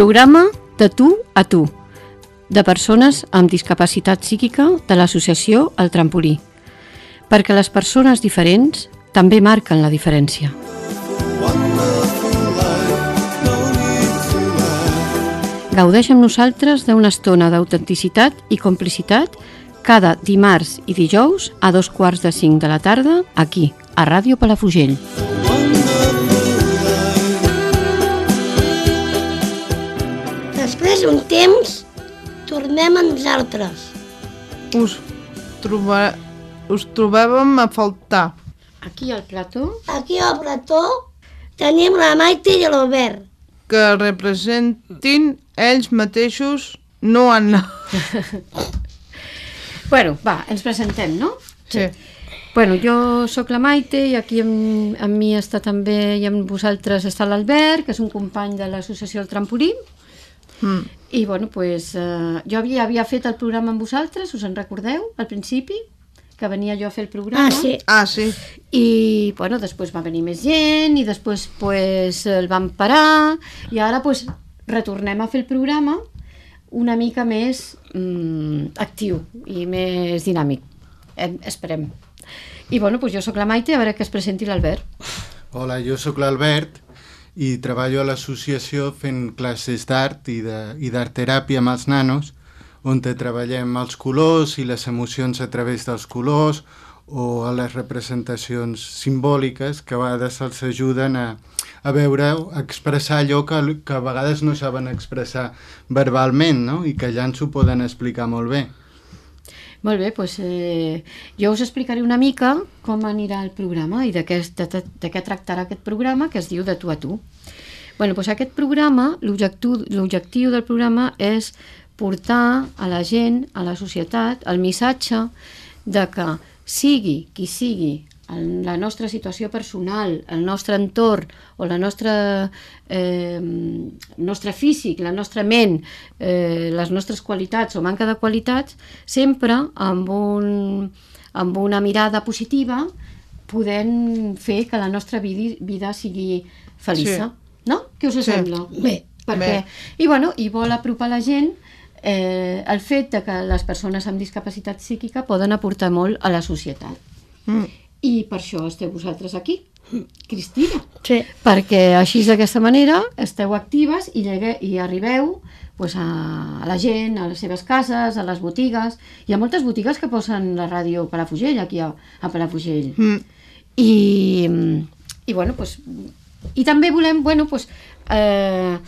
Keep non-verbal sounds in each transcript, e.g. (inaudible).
Programa de tu a tu, de persones amb discapacitat psíquica de l'associació El Trampolí, perquè les persones diferents també marquen la diferència. Gaudeix amb nosaltres d'una estona d'autenticitat i complicitat cada dimarts i dijous a dos quarts de cinc de la tarda aquí, a Ràdio Palafrugell. Després d'un temps, tornem a nosaltres. Us, trobar, us trobàvem a faltar. Aquí al plató Aquí al plató tenim la Maite i l'Albert. Que representin ells mateixos no han... (laughs) Bueno, va, ens presentem, no? Sí. Bueno, jo sóc la Maite i aquí amb, amb mi està també i amb vosaltres està l'Albert, que és un company de l'associació El Trampolí. Mm. I bueno, pues, eh, jo havia, havia fet el programa amb vosaltres, us en recordeu, al principi? Que venia jo a fer el programa. Ah, sí. Ah, sí. I, bueno, després va venir més gent i després, pues, el vam parar i ara, pues, retornem a fer el programa una mica més mm, actiu i més dinàmic. Eh, esperem. I, bueno, pues jo sóc la Maite, a veure que es presenti l'Albert. Hola, jo sóc l'Albert i treballo a l'associació fent classes d'art i i d'art-teràpia amb els nanos, on treballem els colors i les emocions a través dels colors o a les representacions simbòliques que a vegades els ajuden a, a veure, a expressar allò que, que a vegades no saben expressar verbalment, no? I que allà ens ho poden explicar molt bé. Molt bé, doncs eh, jo us explicaré una mica com anirà el programa i de què, de, de, de què tractarà aquest programa que es diu De tu a tu. Bueno, doncs aquest programa, l'objectiu del programa és portar a la gent, a la societat, el missatge de que sigui qui sigui el, la nostra situació personal, el nostre entorn o la nostra, eh, nostre físic, la nostra ment, eh, les nostres qualitats o manca de qualitats, sempre amb, un, amb una mirada positiva podent fer que la nostra vida, vida sigui feliç. Sí. No? Què us Sí. sembla? Bé. Perquè, Bé. I, bueno, I vol apropar la gent eh, el fet de que les persones amb discapacitat psíquica poden aportar molt a la societat. Mm. I per això esteu vosaltres aquí, Cristina. Sí. Perquè així d'aquesta manera esteu actives i, llegue, i arribeu pues, a, a la gent, a les seves cases, a les botigues. Hi ha moltes botigues que posen la ràdio Palafrugell, aquí a, a Palafrugell. Mm. I, i bueno, pues, i també volem bueno, pues, eh,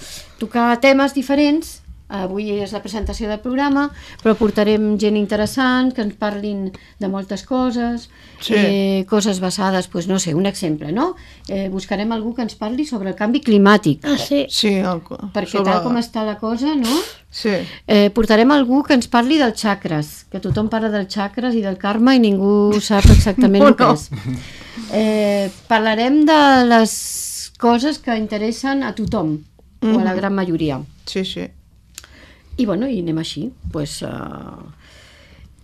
tocar temes diferents avui és la presentació del programa però portarem gent interessant que ens parlin de moltes coses Sí. eh, coses basades pues, no sé, un exemple no? eh, buscarem algú que ens parli sobre el canvi climàtic Ah, sí. Sí, el, perquè tal com està la cosa no? Sí, Eh, portarem algú que ens parli dels xacres, que tothom parla dels xacres i del karma i ningú sap exactament No, (laughs) el que és. Eh, parlarem de les coses que interessen a tothom, o a la gran majoria. sí, sí. I bueno, i anem així. Pues, uh,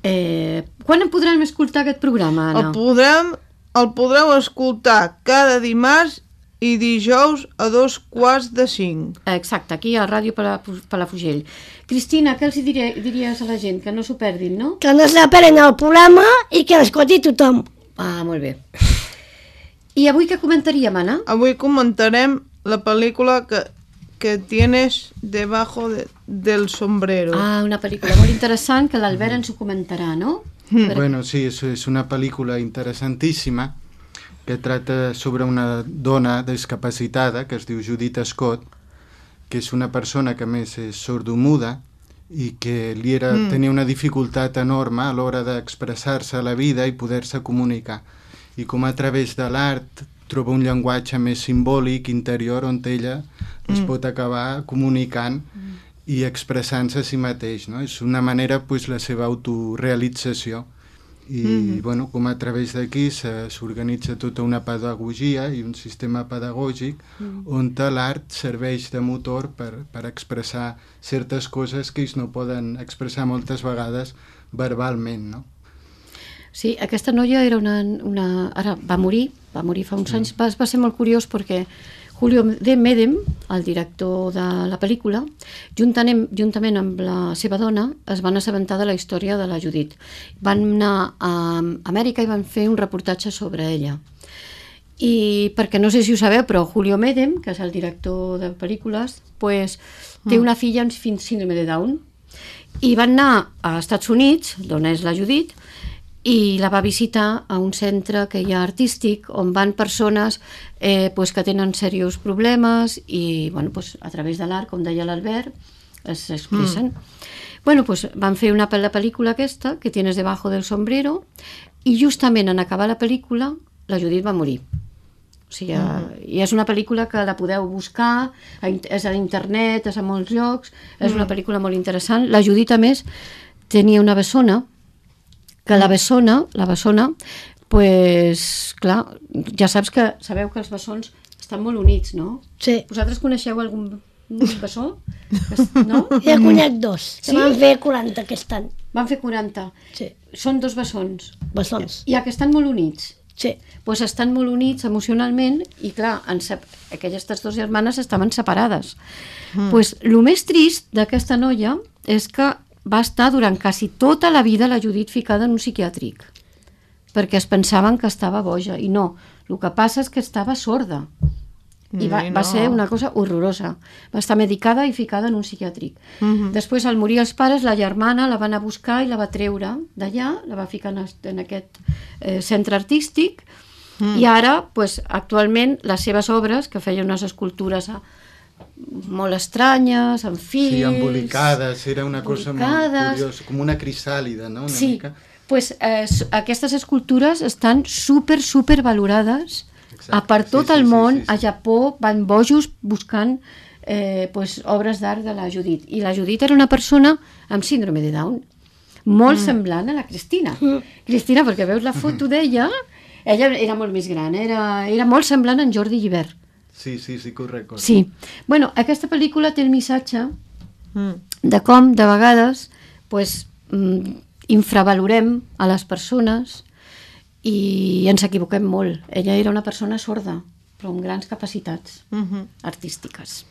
eh, quan en podrem escoltar aquest programa, El Anna? podrem, el podreu escoltar cada dimarts i dijous a dos quarts de cinc. Exacte, aquí a Ràdio Pala- Palafrugell. Cristina, què els diré, diries a la gent? Que no s'ho perdin, no? Que no s'aperen el programa i que l'escolti tothom. Ah, molt bé. I avui què comentaríem, Anna? Avui comentarem la pel·lícula que, que tienes debajo de, del sombrero. Ah, una pel·lícula molt interessant que l'Albert ens ho comentarà, no? Mm. Bueno, sí, és, és una pel·lícula interessantíssima que trata sobre una dona discapacitada que es diu Judith Scott, que és una persona que a més és sordomuda i que li era, mm. tenia una dificultat enorme a l'hora d'expressar-se a la vida i poder-se comunicar. I com a través de l'art troba un llenguatge més simbòlic, interior, on ella es pot acabar comunicant i expressant-se a si mateix. No? És una manera, pues, la seva autorealització. I, mm -hmm. bueno, com a través d'aquí s'organitza tota una pedagogia i un sistema pedagògic mm. on l'art serveix de motor per, per expressar certes coses que ells no poden expressar moltes vegades verbalment, no? Sí, aquesta noia era una, una... Ara va morir, va morir fa uns anys. Va, va ser molt curiós perquè Julio de Medem, el director de la pel·lícula, juntament, juntament amb la seva dona, es van assabentar de la història de la Judit. Van anar a Amèrica i van fer un reportatge sobre ella. I perquè no sé si ho sabeu, però Julio Medem, que és el director de pel·lícules, pues, té una filla amb síndrome de Down i van anar a Estats Units, d'on és la Judit, i la va visitar a un centre que hi ha artístic on van persones eh, pues, que tenen serios problemes i bueno, pues, a través de l'art, com deia l'Albert, es expressen. Bueno, pues van fer una pel- la pel·lícula aquesta, que tienes debajo del sombrero, i justament en acabar la pel·lícula la Judit va morir. O sigui, mm. i és una pel·lícula que la podeu buscar, és a internet, és a molts llocs, és una pel·lícula molt interessant. La Judit, a més, tenia una bessona, que la bessona, la bessona, pues, clar, ja saps que, sabeu que els bessons estan molt units, no? Sí. Vosaltres coneixeu algun bessó? Es- (laughs) No? Ja conec dos, que Sí? van fer 40 aquest any. Van fer 40. Sí, Són dos bessons. bessons. I que estan molt units. Sí. pues estan molt units emocionalment i clar, en sep aquelles dues germanes estaven separades. Mm. Pues, el més trist d'aquesta noia és que va estar durant quasi tota la vida la Judit ficada en un psiquiàtric perquè es pensaven que estava boja. I no, el que passa és que estava sorda. I va, va ser una cosa horrorosa. Va estar medicada i ficada en un psiquiàtric. Mhm. després al morir els pares la germana la van a buscar i la va treure d'allà la va ficar en, en aquest eh, centre artístic. Mm. i ara pues, actualment les seves obres que feia unes escultures a, molt estranyes amb fils Sí, embolicades, era una cosa molt curiosa, com una crisàlida, no? Una Sí, mica. pues, eh, aquestes escultures estan super, super valorades Exacte, a per sí, tot sí, el sí, món, sí, sí. a Japó, van bojos buscant eh, pues, obres d'art de la Judit. I la Judit era una persona amb síndrome de Down, molt mm. semblant a la Cristina. Cristina, perquè veus la foto (laughs) d'ella, ella era molt més gran, era, era molt semblant a en Jordi Llibert. Sí, sí, sí que ho recordo. Sí. Bueno, aquesta pel·lícula té el missatge Mm. de com de vegades pues, mm, infravalorem a les persones i ens equivoquem molt. Ella era una persona sorda, però amb grans capacitats Mhm. artístiques.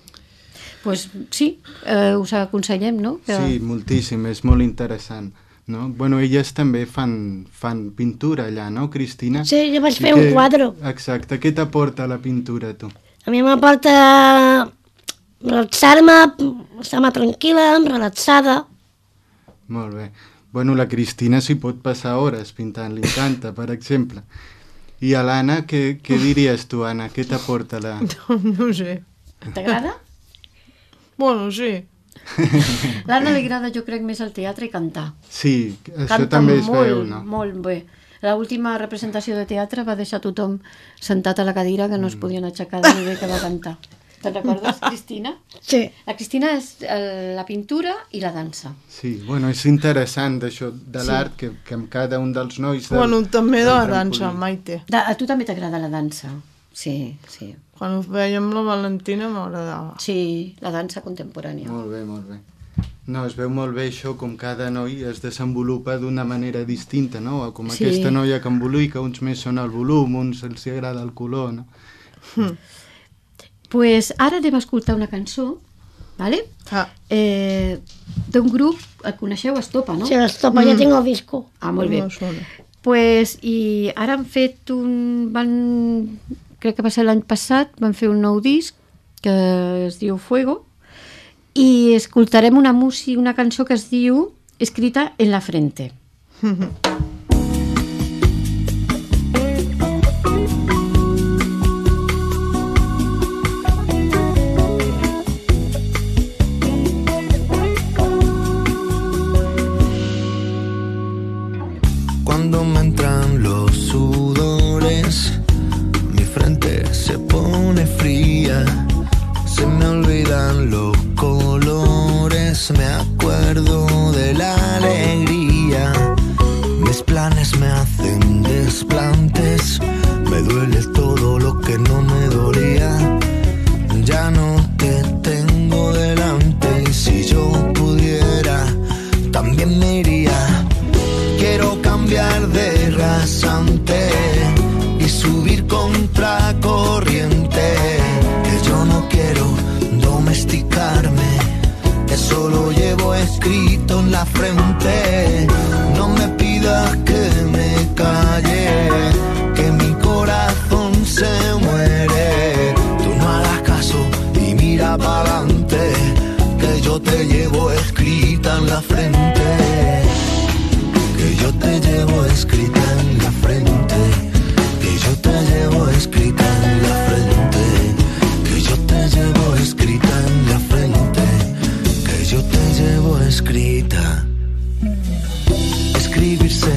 pues, sí, eh, us aconsellem, no? Que... Sí, moltíssim, és molt interessant. No? Bueno, elles també fan, fan pintura allà, no, Cristina? Sí, jo vaig I fer un quadre. Exacte, què t'aporta la pintura, tu? A mi m'aporta relaxar-me, estar-me tranquil·la, relaxada. Molt bé. Bueno, la Cristina s'hi pot passar hores pintant, li encanta, per exemple. I a l'Anna, què, què diries tu, Anna? Què t'aporta la... (laughs) No ho sé. T'agrada? Bueno, sí. (laughs) L'Anna li agrada, jo crec, més el teatre i cantar. Sí, això Canta també es molt, veu, no? molt bé. L'última representació de teatre va deixar tothom sentat a la cadira que no es Mm. podien aixecar de nivell que va cantar. Te'n recordes, (laughs) Cristina? Sí. La Cristina és eh, la pintura i la dansa. Sí, bueno, és interessant això de Sí. l'art que, que amb cada un dels nois... Del, Bueno, també de la dansa, Maite. Da, a tu també t'agrada la dansa? Sí, sí. Quan ho fèiem la Valentina m'agradava. Sí, la dansa contemporània. Molt bé, molt bé. No, es veu molt bé això, com cada noi es desenvolupa d'una manera distinta, no? Com Sí. aquesta noia que embolica, uns més són el volum, uns els hi agrada el color, no? pues ara anem a escoltar una cançó, vale? Ah, eh, d'un grup, el coneixeu, Estopa, no? Si l'estopa ja tinc el disco. Ah, molt bé. No. Pues, I ara han fet un... Van, crec que va ser l'any passat, van fer un nou disc que es diu Fuego i escoltarem una música, una cançó que es diu Escrita en la frente. (laughs) llevo escrita. Escribir se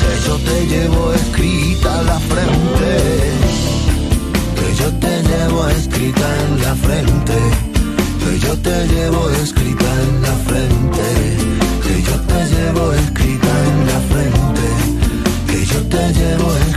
que yo te llevo escrita en la frente. Que yo te llevo escrita en la frente, que yo te llevo escrita en la frente, que yo te llevo escrita en la frente, que yo te llevo escrita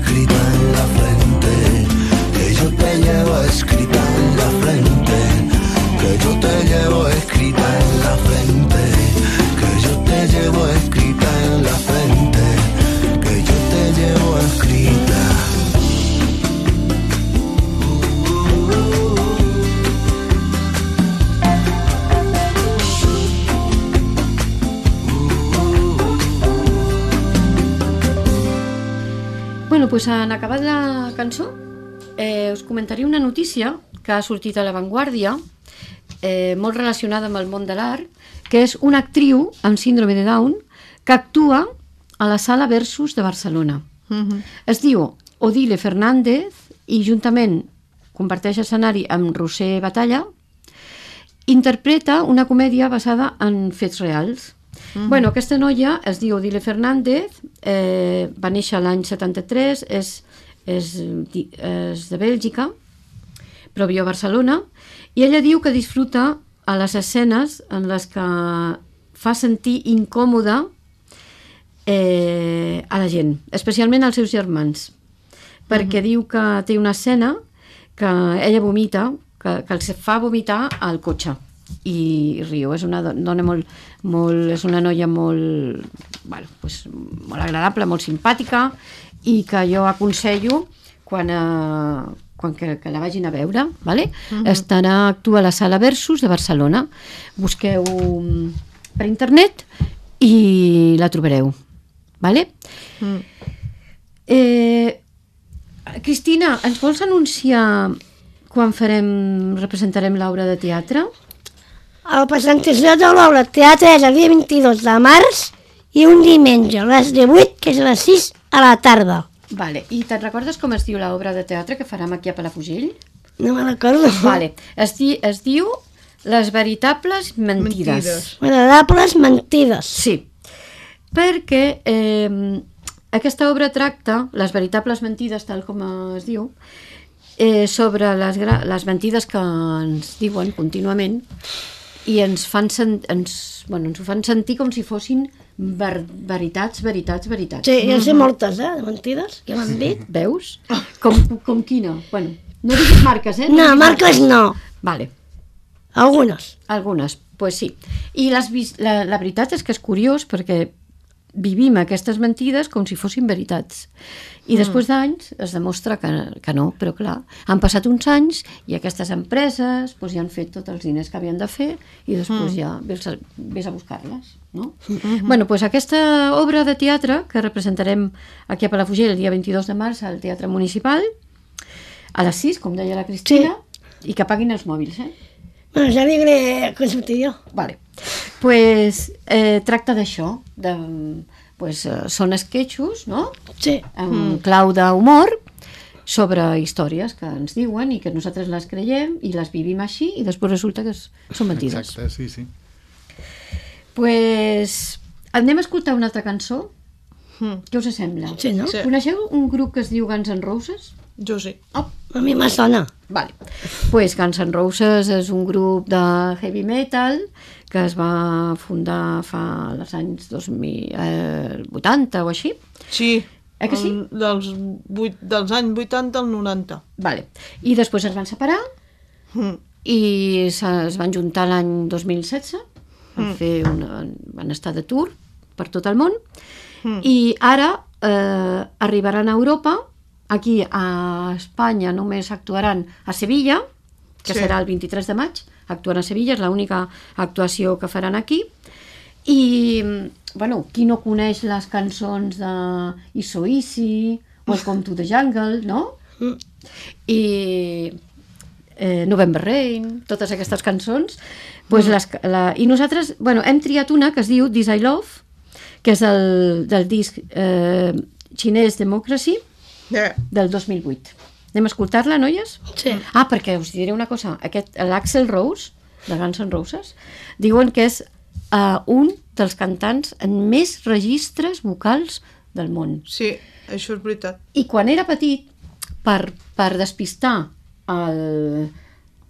doncs en acabat la cançó eh, us comentaré una notícia que ha sortit a l'avantguàrdia eh, molt relacionada amb el món de l'art, que és una actriu amb síndrome de Down que actua a la Sala Versus de Barcelona. Mhm. Es diu Odile Fernández i juntament comparteix escenari amb Roser Batalla, interpreta una comèdia basada en fets reals. Mm -hmm. bueno, aquesta noia es diu Odile Fernández, eh, va néixer l'any 73, és, és, és de Bèlgica, però viu a Barcelona, i ella diu que disfruta a les escenes en les que fa sentir incòmoda eh, a la gent, especialment als seus germans, perquè diu que té una escena que ella vomita, que, que els fa vomitar al cotxe i riu, és una do- dona molt, molt és una noia molt bueno, pues, molt agradable, molt simpàtica i que jo aconsello quan, eh, quan que, que la vagin a veure vale? estarà actua a la sala Versus de Barcelona busqueu mm, per internet i la trobareu vale? Eh, Cristina, ens vols anunciar quan farem, representarem l'obra de teatre? La presentació de l'obra de teatre és el dia 22 de març i un diumenge a les 18, que és a les 6 a la tarda. Vale. I te'n recordes com es diu l'obra de teatre que farem aquí a Palafrugell? No me recordo. Vale. Es, di, es diu Les veritables mentides. Mentides. Agradables mentides. Sí, perquè eh, aquesta obra tracta les veritables mentides, tal com es diu, eh, sobre les, les mentides que ens diuen contínuament i ens fan ens, bueno, ens ho fan sentir com si fossin ver veritats, veritats, veritats. Sí, jo sé moltes, eh, de mentides, que m'han dit. (laughs) Veus? Com, com quina? Bueno, no diguis marques, eh? No, diguis marques no, Vale, algunes. algunes, pues sí. I les, la, la veritat és que és curiós perquè vivim aquestes mentides com si fossin veritats. I després d'anys es demostra que, que no, però clar, han passat uns anys i aquestes empreses pues, ja han fet tots els diners que havien de fer i després ja vés a, vés a buscar-les, no? bueno, pues aquesta obra de teatre que representarem aquí a Palafrugell el dia 22 de març al Teatre Municipal a les 6, com deia la Cristina, i que paguin els mòbils, eh? Bueno, ja diré com sortir jo. Vale. Pues, eh, tracta d'això, de, pues, eh, són esquetxos, no?, Sí, amb mm. clau d'humor, sobre històries que ens diuen i que nosaltres les creiem i les vivim així i després resulta que és, són mentides. Exacte, sí, sí. Pues, anem a escoltar una altra cançó. Mm. Què us sembla? sí, no? Sí. Coneixeu un grup que es diu Guns N' Roses? Jo sí. Oh, A mi me sona. Vale. Pues Guns N' Roses és un grup de heavy metal que es va fundar fa els anys 2080 o així. Sí. Eh que sí? El- Dels, vuit, dels anys 80 al 90. Vale. I després es van separar Mm. i se- es van juntar l'any 2016 van, fer una, van estar de tour per tot el món Mm. i ara eh, arribaran a Europa aquí a Espanya només actuaran a Sevilla que Sí. serà el 23 de maig actuaran a Sevilla, és l'única actuació que faran aquí i bueno, qui no coneix les cançons de Iso Easy Welcome to the Jungle no? i eh, November Rain, totes aquestes cançons, pues les, la, i nosaltres bueno, hem triat una que es diu This I Love, que és el, del disc eh, xinès Democracy del 2008. Anem a escoltar-la, noies? Sí. Ah, perquè us diré una cosa, aquest, l'Axel Rose, de Guns N' Roses, diuen que és uh, un dels cantants amb més registres vocals del món. Sí, això és veritat. I quan era petit, per, per despistar el,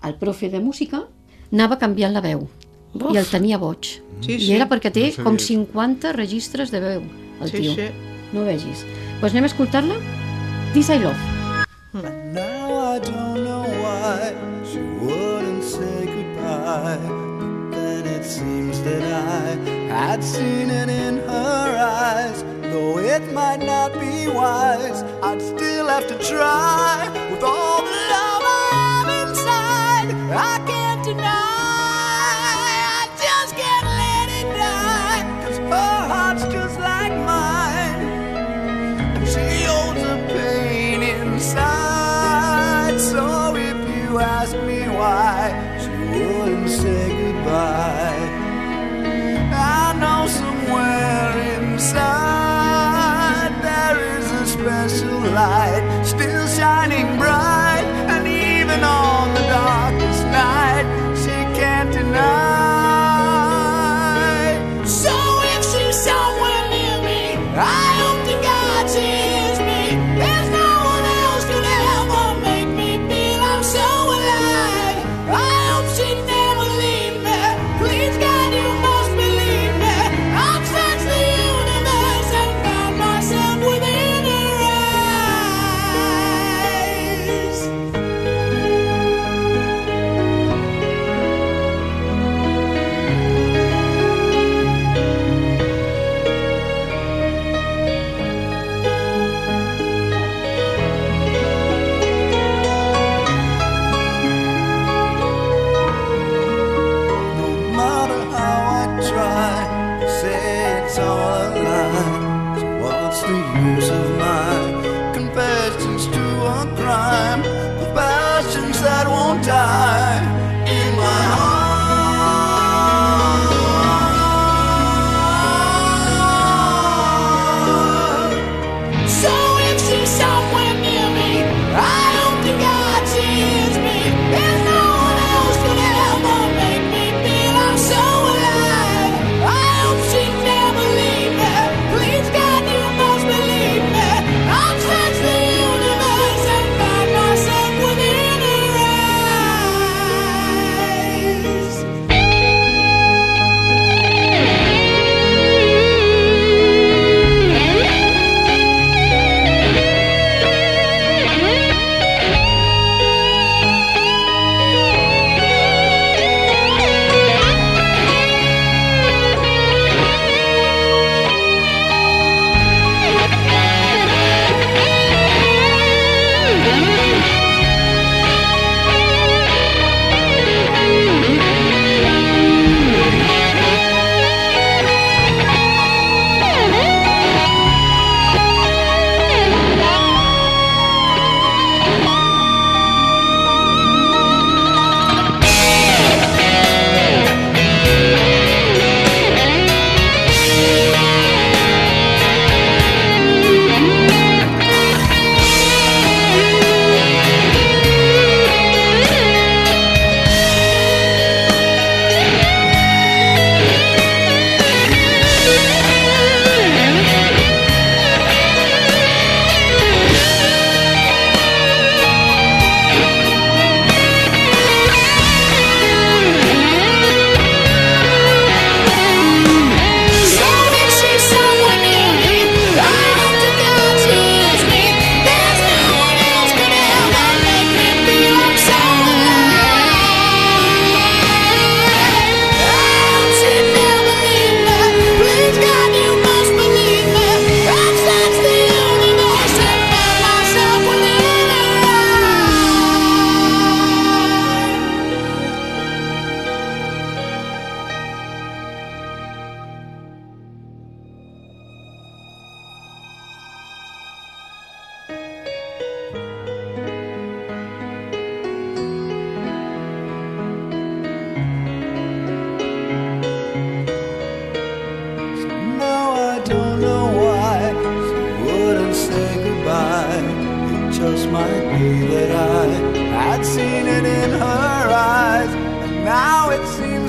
el profe de música, anava canviant la veu. Uf. I el tenia boig. Sí, I sí. era perquè té No com això. 50 registres de veu, el Sí, tio. sí. No ho vegis. Doncs pues anem a escoltar-la? This I Love. I don't know why she wouldn't say goodbye. But then it seems that I had seen it in her eyes. Though it might not be wise, I'd still have to try with all the love I have inside. I can't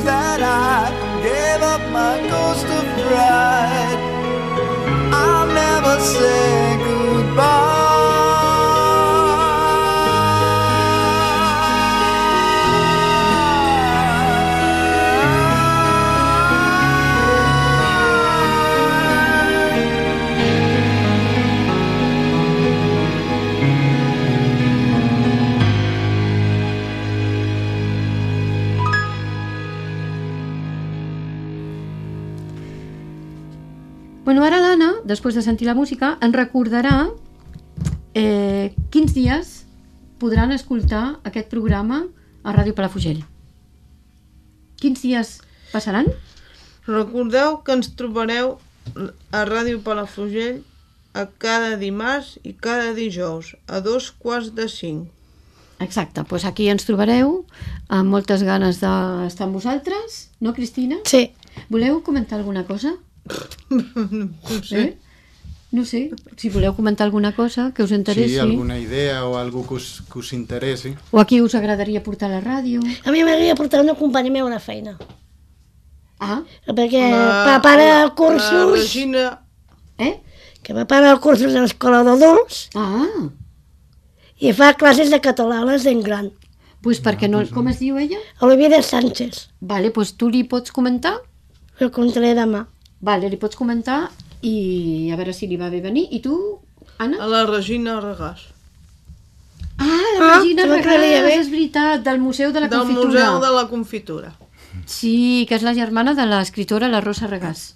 that I gave up my ghost of pride. I'll never say després de sentir la música, ens recordarà eh, quins dies podran escoltar aquest programa a Ràdio Palafrugell. Quins dies passaran? Recordeu que ens trobareu a Ràdio Palafrugell a cada dimarts i cada dijous, a dos quarts de cinc. Exacte, doncs aquí ens trobareu amb moltes ganes d'estar amb vosaltres, no, Cristina? Sí. Voleu comentar alguna cosa? (laughs) No sé. Eh? No sé, si voleu comentar alguna cosa que us interessi. Sí, alguna idea o algo que us, que us interessi. O a qui us agradaria portar a la ràdio. A mi m'agradaria portar una companya meva a la feina. Ah, Perquè La- prepara La cursos, Regina... eh? que prepara cursos de l'escola d'adults Ah, i fa classes de català a la gent gran. doncs perquè no... Com es diu ella? Olivia de Sánchez. Vale, doncs tu li pots comentar? El contaré demà. Vale, li pots comentar i a veure si li va bé venir. I tu, Anna? A la Regina Regàs. Ah, la Ah, Regina Regàs, és veritat, del Museu de la Del Confitura. Museu de la Confitura. Sí, que és la germana de l'escriptora la Rosa Regàs,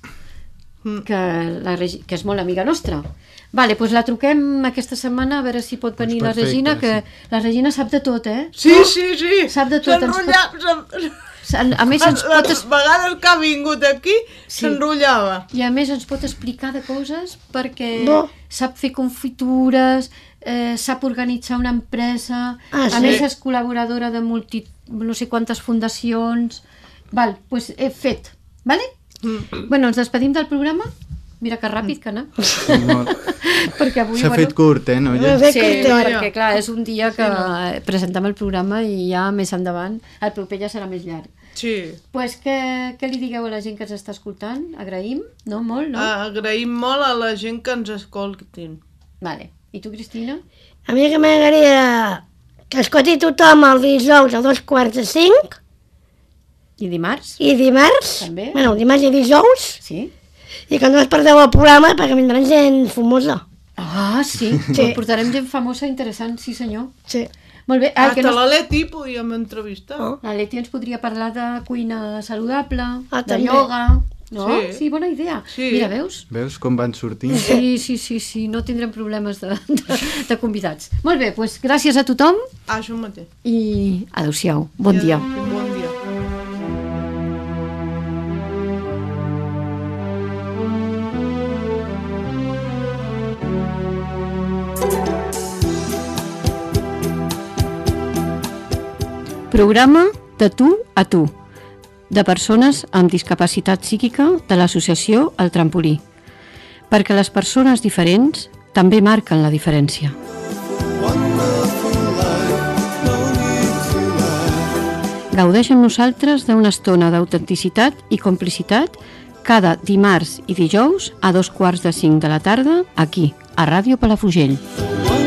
Mm. que, la, Regi- que és molt amiga nostra. Vale, doncs la truquem aquesta setmana a veure si pot venir la perfecte, Regina, que la Regina sap de tot, eh? Sí, sí, sí. Sap de tot, ens pot- A més, ens pot, Les es- vegades que ha vingut aquí Sí. s'enrotllava. i a més ens pot explicar de coses perquè Bo. sap fer confitures, eh, sap organitzar una empresa, Ah, a sí? més és col·laboradora de multi, no sé quantes fundacions... Val, doncs pues he fet, vale? Mm. Bueno, ens despedim del programa. Mira que ràpid que anar. Sí, molt. perquè avui, S'ha fet curt, eh, noia? Bé, Sí, que- perquè clar, és un dia que presentem el programa i ja més endavant el proper ja serà més llarg. Sí. pues què, què li digueu a la gent que ens està escoltant? Agraïm, no? Molt, no? Agraïm molt a la gent que ens escoltin. Vale. I tu, Cristina? A mi que m'agradaria que escolti tothom el dijous a dos quarts de cinc I dimarts? i dimarts, També. bueno, dimarts i dijous, Sí? I que no es perdeu el programa perquè vindran gent famosa. Ah, sí. Sí. sí. Portarem gent famosa interessant, sí senyor. Sí. Molt bé. Ah, Hasta que no... la Leti podíem entrevistar. Oh. La Leti ens podria parlar de cuina saludable, Ah, de també. ioga... No? Sí. sí, bona idea. Sí. Mira, veus? Veus com van sortint? Sí, sí, sí, sí, no tindrem problemes de, de, de convidats. Molt bé, doncs gràcies a tothom Ah, això mateix. i adeu-siau. Bon dia. Bon dia. Programa de tu a tu, de persones amb discapacitat psíquica de l'associació El Trampolí, perquè les persones diferents també marquen la diferència. Gaudeix amb nosaltres d'una estona d'autenticitat i complicitat cada dimarts i dijous a dos quarts de cinc de la tarda aquí, a Ràdio Palafrugell. One